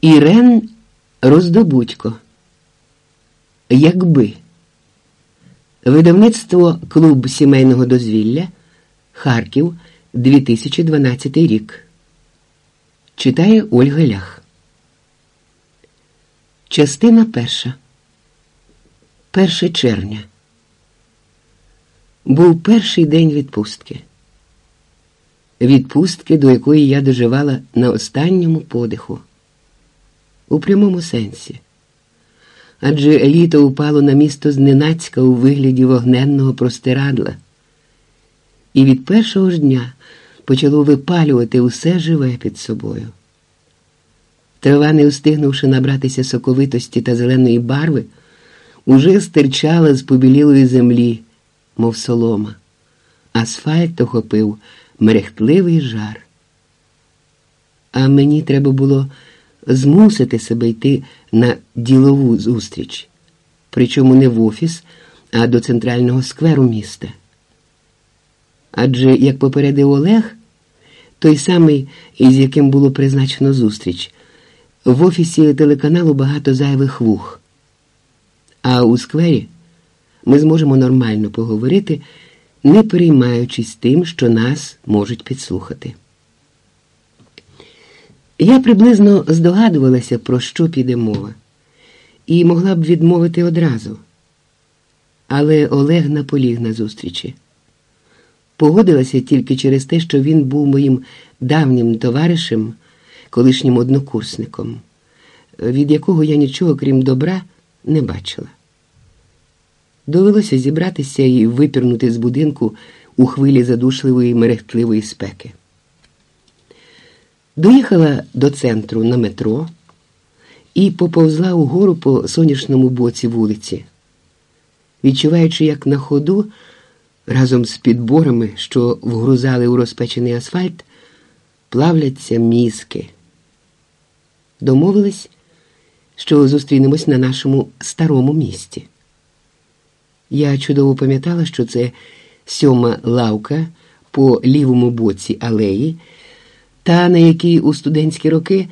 Ірен Роздобудько. Якби видавництво Клуб сімейного дозвілля Харків 2012 рік. Читає Ольга Лях. Частина перша. 1 червня. Був перший день відпустки. Відпустки, до якої я доживала на останньому подиху. У прямому сенсі. Адже літо упало на місто зненацька у вигляді вогненного простирадла. І від першого ж дня почало випалювати усе живе під собою. Трава, не встигнувши набратися соковитості та зеленої барви, уже стирчала з побілілої землі, мов солома. Асфальт охопив мерехтливий жар. А мені треба було змусити себе йти на ділову зустріч, причому не в офіс, а до центрального скверу міста. Адже, як попередив Олег, той самий, із яким було призначено зустріч, в офісі телеканалу багато зайвих вух. А у сквері ми зможемо нормально поговорити, не переймаючись тим, що нас можуть підслухати. Я приблизно здогадувалася, про що піде мова, і могла б відмовити одразу. Але Олег наполіг на зустрічі. Погодилася тільки через те, що він був моїм давнім товаришем, колишнім однокурсником, від якого я нічого, крім добра, не бачила. Довелося зібратися і випірнути з будинку у хвилі задушливої мерехтливої спеки. Доїхала до центру на метро і поповзла угору по сонячному боці вулиці, відчуваючи, як на ходу, разом з підборами, що вгрузали у розпечений асфальт, плавляться мізки. Домовились, що зустрінемось на нашому старому місті. Я чудово пам'ятала, що це сьома лавка по лівому боці алеї та на якій у студентські роки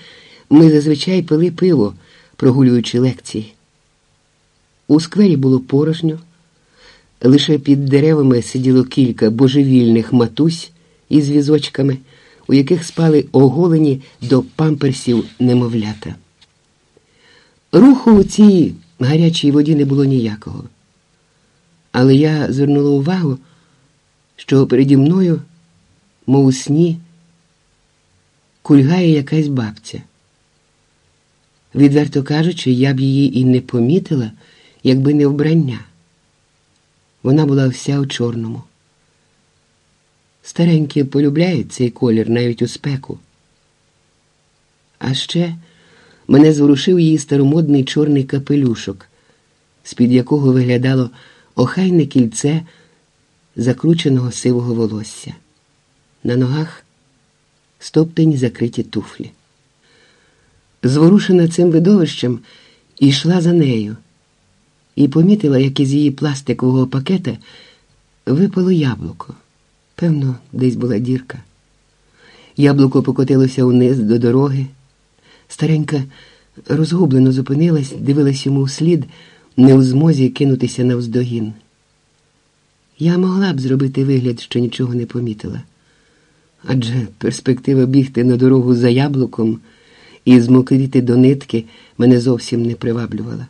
ми зазвичай пили пиво, прогулюючи лекції. У сквері було порожньо, лише під деревами сиділо кілька божевільних матусь із візочками, у яких спали оголені до памперсів немовлята. Руху у цій гарячій воді не було ніякого. Але я звернула увагу, що переді мною, мов у сні, кульгає якась бабця. Відверто кажучи, я б її і не помітила, якби не вбрання. Вона була вся у чорному. Старенькі полюбляють цей колір навіть у спеку. А ще мене зворушив її старомодний чорний капелюшок, з-під якого виглядало охайне кільце закрученого сивого волосся. На ногах стоптані закриті туфлі. Зворушена цим видовищем, йшла за нею і помітила, як із її пластикового пакета випало яблуко. Певно, десь була дірка. Яблуко покотилося униз до дороги. Старенька розгублено зупинилась, дивилась йому вслід, не у змозі кинутися навздогін. Я могла б зробити вигляд, що нічого не помітила адже перспектива бігти на дорогу за яблуком і змокріти до нитки мене зовсім не приваблювала.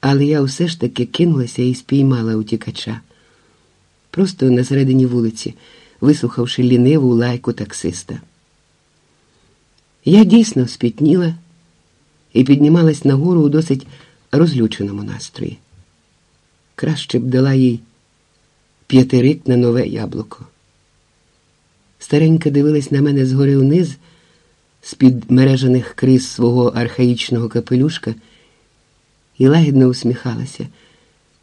Але я все ж таки кинулася і спіймала утікача. Просто на середині вулиці, вислухавши ліниву лайку таксиста. Я дійсно спітніла і піднімалась нагору у досить розлюченому настрої. Краще б дала їй п'ятирик на нове яблуко. Старенька дивилась на мене згори вниз, з-під мережених криз свого архаїчного капелюшка, і лагідно усміхалася,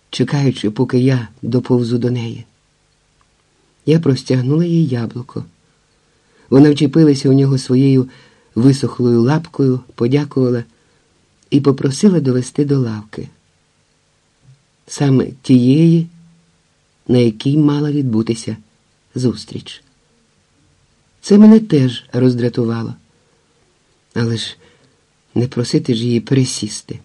чекаючи, поки я доповзу до неї. Я простягнула їй яблуко. Вона вчепилася у нього своєю висохлою лапкою, подякувала і попросила довести до лавки. Саме тієї, на якій мала відбутися зустріч. Це мене теж роздратувало. Але ж Не просити ж її пересісти.